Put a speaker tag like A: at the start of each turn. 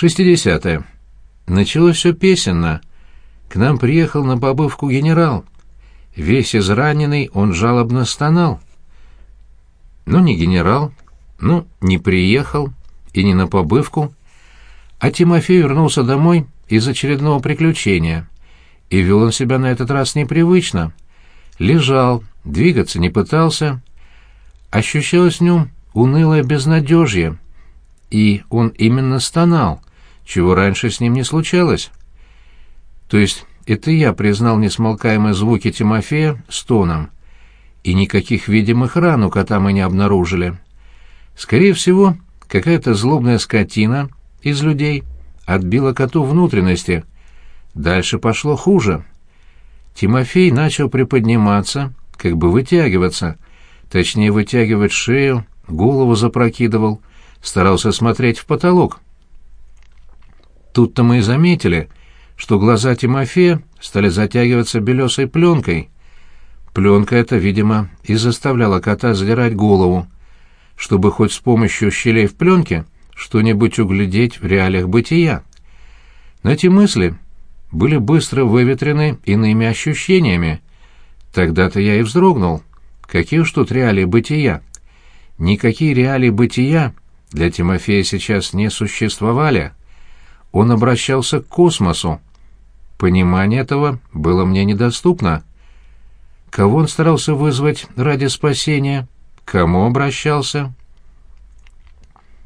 A: Шестидесятое. Началось все песенно. К нам приехал на побывку генерал. Весь израненный он жалобно стонал. Ну, не генерал, ну, не приехал и не на побывку. А Тимофей вернулся домой из очередного приключения. И вел он себя на этот раз непривычно. Лежал, двигаться не пытался. Ощущалось в нем унылое безнадежье. И он именно стонал, чего раньше с ним не случалось. То есть это я признал несмолкаемые звуки Тимофея стоном. И никаких видимых ран у кота мы не обнаружили. Скорее всего, какая-то злобная скотина из людей отбила коту внутренности. Дальше пошло хуже. Тимофей начал приподниматься, как бы вытягиваться, точнее вытягивать шею, голову запрокидывал, старался смотреть в потолок. Тут-то мы и заметили, что глаза Тимофея стали затягиваться белесой пленкой. Пленка эта, видимо, и заставляла кота задирать голову, чтобы хоть с помощью щелей в пленке что-нибудь углядеть в реалиях бытия. Но эти мысли были быстро выветрены иными ощущениями. Тогда-то я и вздрогнул. Какие уж тут реалии бытия? Никакие реалии бытия для Тимофея сейчас не существовали. Он обращался к космосу. Понимание этого было мне недоступно. Кого он старался вызвать ради спасения? Кому обращался?